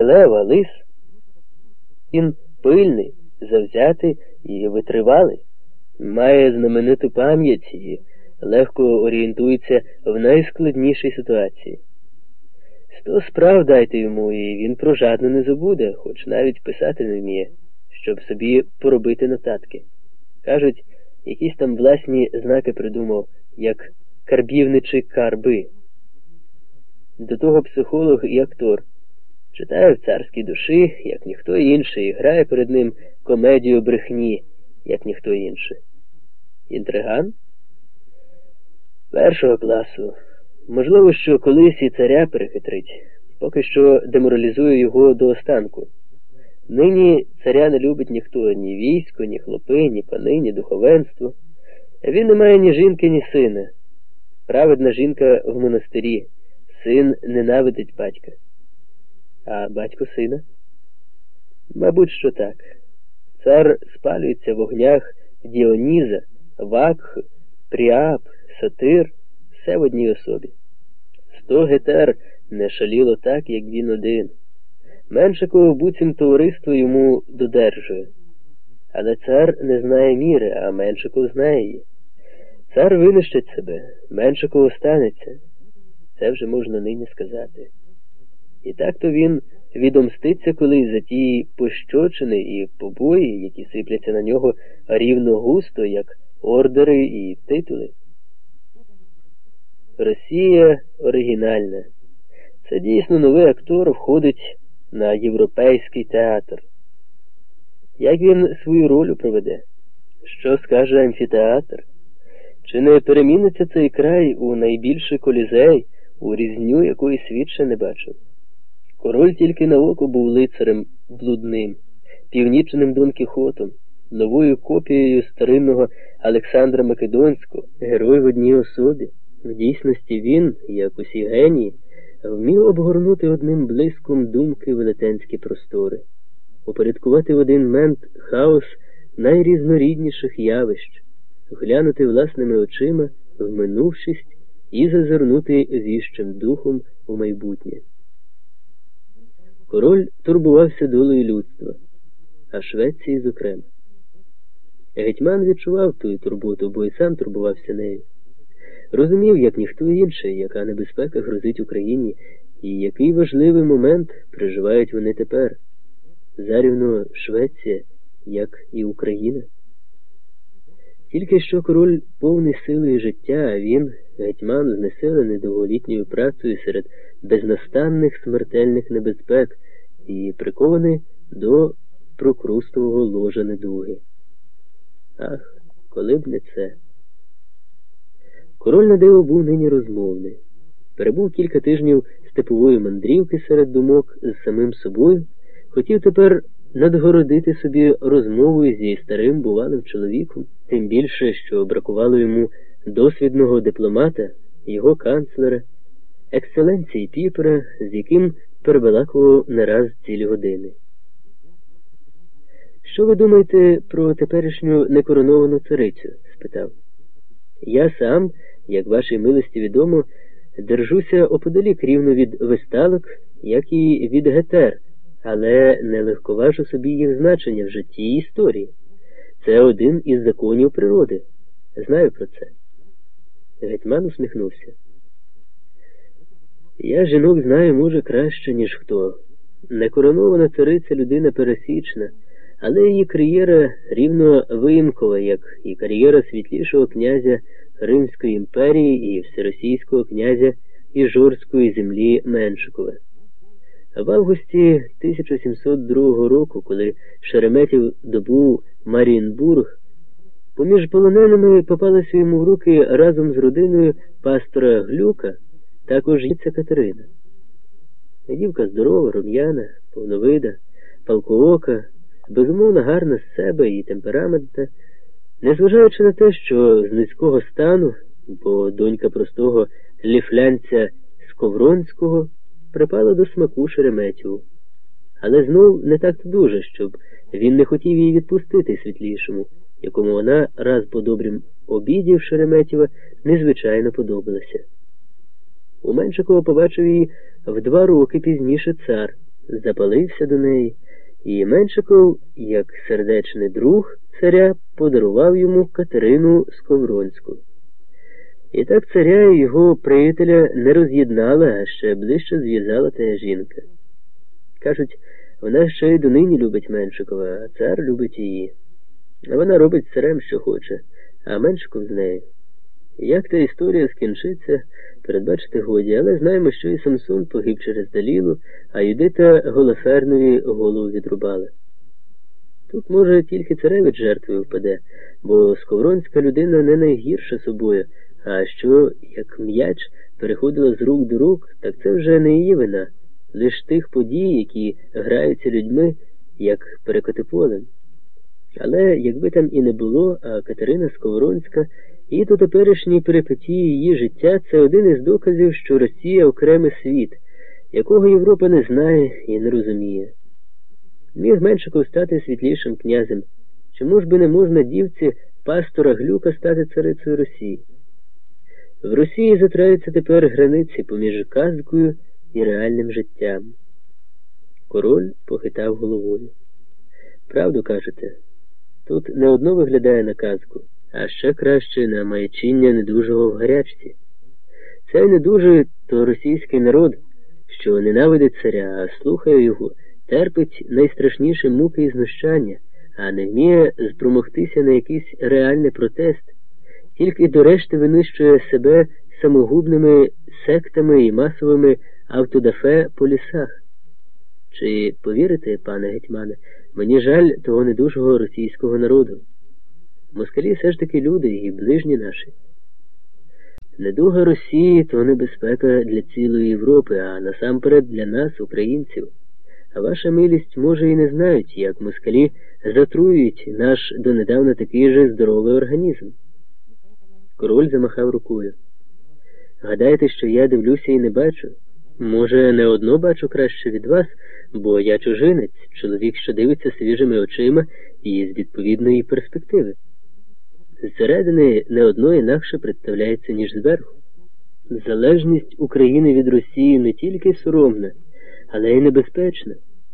Лева лис. Він пильний, завзятий і витривалий, має знамениту пам'ять і легко орієнтується в найскладнішій ситуації. Сто справ дайте йому, і він про жадну не забуде, хоч навіть писати не вміє, щоб собі поробити нотатки. Кажуть, якісь там власні знаки придумав, як карбівничі карби. До того психолог і актор. Читає в царській душі, як ніхто інший, і грає перед ним комедію брехні, як ніхто інший. Інтриган? Першого класу. Можливо, що колись і царя перехитрить, поки що деморалізує його до останку. Нині царя не любить ніхто, ні військо, ні хлопи, ні пани, ні духовенство. Він не має ні жінки, ні сина. Праведна жінка в монастирі, син ненавидить батька. А батько сина? Мабуть, що так. Цар спалюється в огнях Діоніза, Вакх, Пріап, Сатир, все в одній особі. Сто гетер не шаліло так, як він один. Меншиково буцім товариство йому додержує. Але цар не знає міри, а Меншиков знає її. Цар винищить себе, Меншиков останеться. Це вже можна нині сказати. І так то він відомститься колись за ті пощочини і побої, які сипляться на нього рівно густо, як ордери і титули. Росія оригінальна. Це дійсно новий актор входить на європейський театр. Як він свою роль проведе? Що скаже амфітеатр? Чи не переміниться цей край у найбільший колізей, у різню, якої світ ще не бачив? Король тільки на око був лицарем блудним, північним Дон Кіхотом, новою копією старинного Олександра Македонського, герой в одній особі. В дійсності він, як усі генії, вмів обгорнути одним блиском думки велетенські простори, упорядкувати в один мент хаос найрізнорідніших явищ, глянути власними очима в минувшість і зазирнути віщим духом у майбутнє. Король турбувався долею людства, а Швеції, зокрема. Гетьман відчував ту турботу, бо й сам турбувався нею. Розумів, як ніхто інший, яка небезпека грозить Україні, і який важливий момент переживають вони тепер. Зарівно Швеція, як і Україна. Тільки що король повний сили і життя, а він, гетьман, знесилений довголітньою працею серед безнастанних смертельних небезпек і прикований до прокрустового ложа недуги. Ах, коли б не це. Король на диво був нині розмовний. Перебув кілька тижнів степової мандрівки серед думок з самим собою, хотів тепер надгородити собі розмовою зі старим бувалим чоловіком, тим більше, що бракувало йому досвідного дипломата, його канцлера, екселенції Піпера, з яким перебалакував не раз цілі години. Що ви думаєте про теперішню некороновану царицю? спитав. Я сам, як вашій милості відомо, держуся оподалік рівно від висталок, як і від гетер, але не легковажу собі їх значення в житті і історії. Це один із законів природи. Знаю про це. Гетьман усміхнувся. Я жінок знаю, може, краще, ніж хто. Некоронована цариця людина пересічна, але її кар'єра рівно виїмкова, як і кар'єра світлішого князя Римської імперії і всеросійського князя Іжорської землі Меншикова. В августі 1702 року, коли Шереметів добув Марієнбург, поміж полоненими попалася йому в руки разом з родиною пастора Глюка, також їця Катерина. Дівка здорова, рум'яна, повновида, палкоока, безумовно гарна з себе і темпераментна, незважаючи на те, що з низького стану, бо донька простого ліфлянця Сковронського припала до смаку Шереметьову. Але знов не так дуже, щоб він не хотів її відпустити світлішому, якому вона раз по добрім обіді в Шереметєва незвичайно подобалася. У Меншикова побачив її в два роки пізніше цар, запалився до неї, і Меншиков, як сердечний друг царя, подарував йому Катерину Сковронську. І так царя і його приятеля не роз'єднала, а ще ближче зв'язала та жінка. Кажуть, вона ще й донині любить Меншикова, а цар любить її. А вона робить царем, що хоче, а Меншиков з нею. Як та історія скінчиться, передбачити годі, але знаємо, що і Самсон погиб через Далілу, а Юдита Голофернові голову відрубали. Тут, може, тільки царевич жертвою впаде, бо сковронська людина не найгірша собою, а що, як м'яч переходила з рук до рук, так це вже не її вина, лиш тих подій, які граються людьми, як перекоти полем. Але якби там і не було, а Катерина Сковоронська і до теперішній перипетії її життя це один із доказів, що Росія окремий світ, якого Європа не знає і не розуміє. Міг Меншиков стати світлішим князем. Чому ж би не можна дівці пастора Глюка стати царицею Росії? В Росії затраються тепер границі поміж казкою і реальним життям. Король похитав головою. Правду кажете, тут не одно виглядає на казку а ще краще на маячіння недужого в гарячці. Цей недужий то російський народ, що ненавидить царя, а слухає його, терпить найстрашніші муки і знущання, а не вміє спромогтися на якийсь реальний протест, тільки до решти винищує себе самогубними сектами і масовими автодафе по лісах. Чи повірите, пане гетьмане, мені жаль того недужого російського народу? Москалі все ж таки люди і ближні наші. Недуга Росії то небезпека для цілої Європи, а насамперед для нас, українців. Ваша милість, може, і не знають, як москалі затруюють наш донедавна такий же здоровий організм. Король замахав рукою. Гадаєте, що я дивлюся і не бачу? Може, не одно бачу краще від вас, бо я чужинець, чоловік, що дивиться свіжими очима і з відповідної перспективи. Зсередини не одно інакше представляється, ніж зверху. Залежність України від Росії не тільки соромна, але й небезпечна.